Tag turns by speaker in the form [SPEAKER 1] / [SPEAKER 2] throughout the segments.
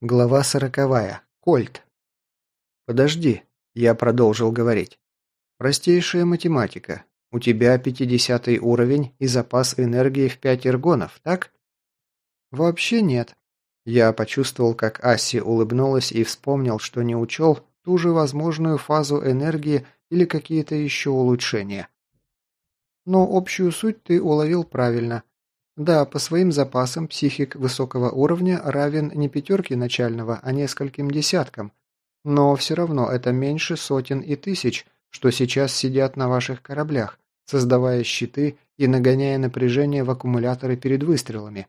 [SPEAKER 1] Глава сороковая. Кольт. «Подожди», – я продолжил говорить. «Простейшая математика. У тебя пятидесятый уровень и запас энергии в пять эргонов, так?» «Вообще нет». Я почувствовал, как Асси улыбнулась и вспомнил, что не учел ту же возможную фазу энергии или какие-то еще улучшения. Но общую суть ты уловил правильно. Да, по своим запасам психик высокого уровня равен не пятерке начального, а нескольким десяткам. Но все равно это меньше сотен и тысяч, что сейчас сидят на ваших кораблях, создавая щиты и нагоняя напряжение в аккумуляторы перед выстрелами.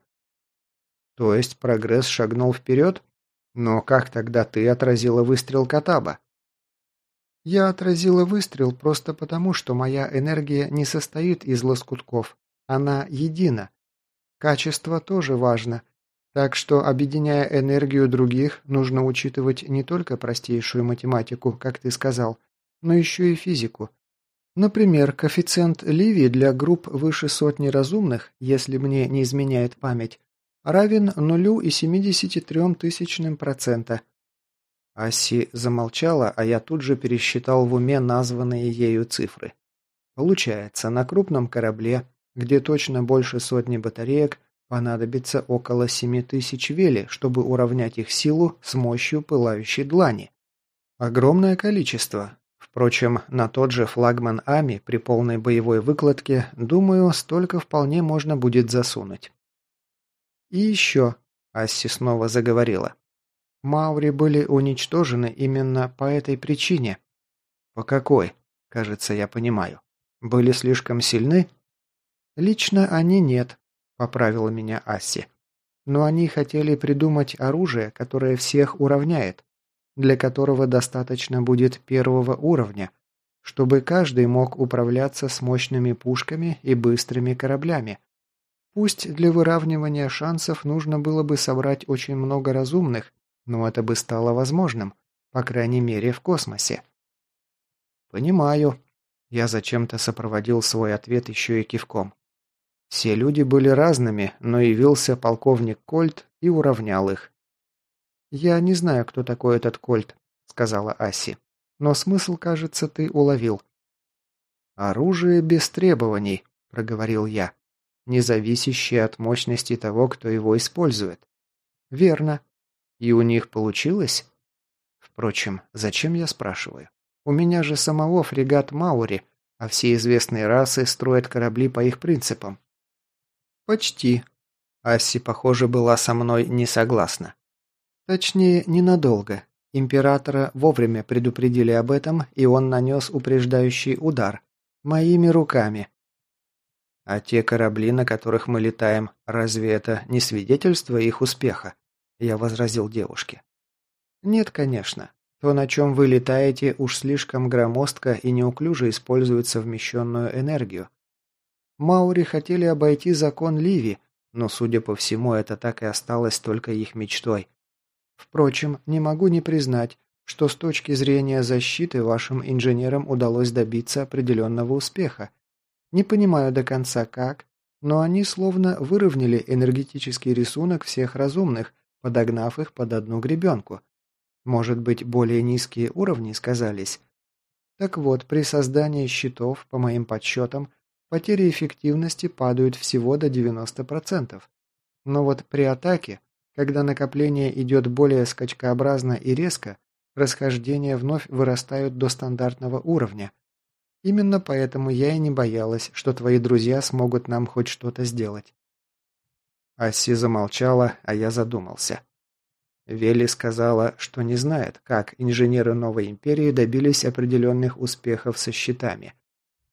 [SPEAKER 1] То есть прогресс шагнул вперед? Но как тогда ты отразила выстрел Катаба? Я отразила выстрел просто потому, что моя энергия не состоит из лоскутков. Она едина, Качество тоже важно. Так что, объединяя энергию других, нужно учитывать не только простейшую математику, как ты сказал, но еще и физику. Например, коэффициент Ливи для групп выше сотни разумных, если мне не изменяет память, равен 0,73 процента. Аси замолчала, а я тут же пересчитал в уме названные ею цифры. Получается, на крупном корабле где точно больше сотни батареек, понадобится около 7000 вели, чтобы уравнять их силу с мощью пылающей длани. Огромное количество. Впрочем, на тот же флагман Ами при полной боевой выкладке, думаю, столько вполне можно будет засунуть. И еще, Асси снова заговорила. Маури были уничтожены именно по этой причине. По какой? Кажется, я понимаю. Были слишком сильны? «Лично они нет», – поправила меня Асси. «Но они хотели придумать оружие, которое всех уравняет, для которого достаточно будет первого уровня, чтобы каждый мог управляться с мощными пушками и быстрыми кораблями. Пусть для выравнивания шансов нужно было бы собрать очень много разумных, но это бы стало возможным, по крайней мере в космосе». «Понимаю», я зачем-то сопроводил свой ответ еще и кивком. Все люди были разными, но явился полковник Кольт и уравнял их. «Я не знаю, кто такой этот Кольт», — сказала Аси. «Но смысл, кажется, ты уловил». «Оружие без требований», — проговорил я, «не зависящее от мощности того, кто его использует». «Верно. И у них получилось?» «Впрочем, зачем я спрашиваю? У меня же самого фрегат Маури, а все известные расы строят корабли по их принципам. «Почти». Асси, похоже, была со мной не согласна. Точнее, ненадолго. Императора вовремя предупредили об этом, и он нанес упреждающий удар. Моими руками. А те корабли, на которых мы летаем, разве это не свидетельство их успеха? Я возразил девушке. Нет, конечно. То, на чем вы летаете, уж слишком громоздко и неуклюже использует совмещенную энергию. Маури хотели обойти закон Ливи, но, судя по всему, это так и осталось только их мечтой. Впрочем, не могу не признать, что с точки зрения защиты вашим инженерам удалось добиться определенного успеха. Не понимаю до конца как, но они словно выровняли энергетический рисунок всех разумных, подогнав их под одну гребенку. Может быть, более низкие уровни сказались? Так вот, при создании щитов, по моим подсчетам, потери эффективности падают всего до 90%. Но вот при атаке, когда накопление идет более скачкообразно и резко, расхождения вновь вырастают до стандартного уровня. Именно поэтому я и не боялась, что твои друзья смогут нам хоть что-то сделать. Асси замолчала, а я задумался. Вели сказала, что не знает, как инженеры новой империи добились определенных успехов со щитами.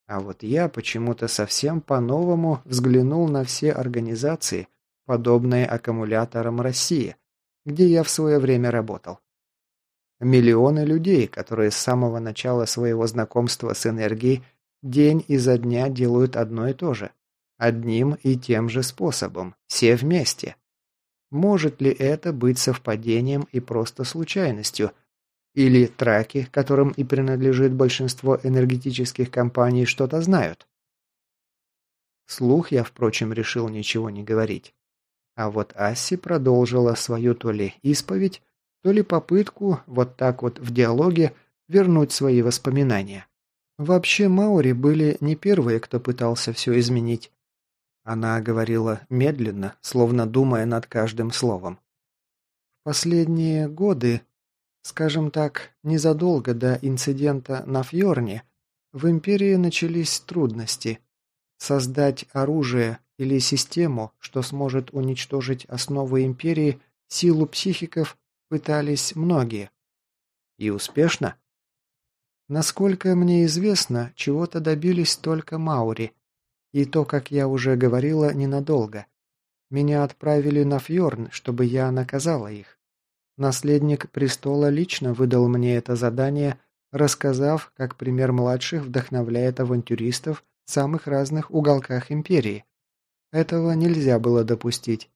[SPEAKER 1] А вот я почему-то совсем по-новому взглянул на все организации, подобные аккумуляторам России, где я в свое время работал. Миллионы людей, которые с самого начала своего знакомства с энергией день изо дня делают одно и то же. Одним и тем же способом, все вместе. Может ли это быть совпадением и просто случайностью – или траки, которым и принадлежит большинство энергетических компаний, что-то знают? Слух я, впрочем, решил ничего не говорить. А вот Асси продолжила свою то ли исповедь, то ли попытку вот так вот в диалоге вернуть свои воспоминания. Вообще Маури были не первые, кто пытался все изменить. Она говорила медленно, словно думая над каждым словом. В последние годы, скажем так, незадолго до инцидента на Фьорне, в Империи начались трудности. Создать оружие или систему, что сможет уничтожить основы Империи, силу психиков, пытались многие. И успешно? Насколько мне известно, чего-то добились только Маури. И то, как я уже говорила, ненадолго. Меня отправили на Фьорн, чтобы я наказала их. Наследник престола лично выдал мне это задание, рассказав, как пример младших вдохновляет авантюристов в самых разных уголках Империи. Этого нельзя было допустить.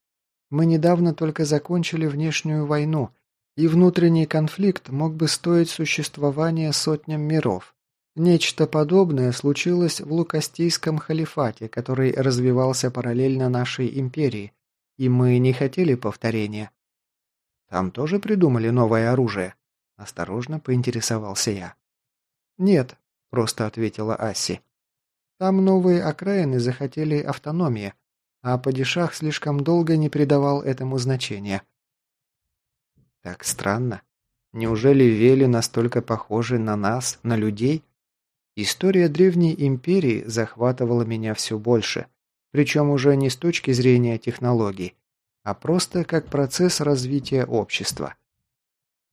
[SPEAKER 1] Мы недавно только закончили внешнюю войну, и внутренний конфликт мог бы стоить существования сотням миров. Нечто подобное случилось в Лукастийском халифате, который развивался параллельно нашей империи, и мы не хотели повторения. Там тоже придумали новое оружие? Осторожно поинтересовался я. Нет, просто ответила Асси. Там новые окраины захотели автономии, а падишах слишком долго не придавал этому значения. Так странно. Неужели Вели настолько похожи на нас, на людей? История древней империи захватывала меня все больше, причем уже не с точки зрения технологий, а просто как процесс развития общества.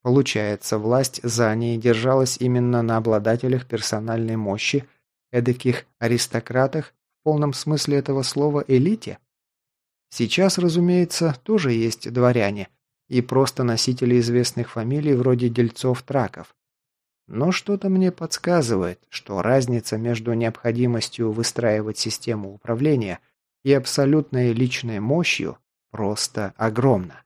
[SPEAKER 1] Получается, власть за ней держалась именно на обладателях персональной мощи, эдаких аристократах, в полном смысле этого слова элите? Сейчас, разумеется, тоже есть дворяне – и просто носители известных фамилий вроде дельцов-траков. Но что-то мне подсказывает, что разница между необходимостью выстраивать систему управления и абсолютной личной мощью просто огромна.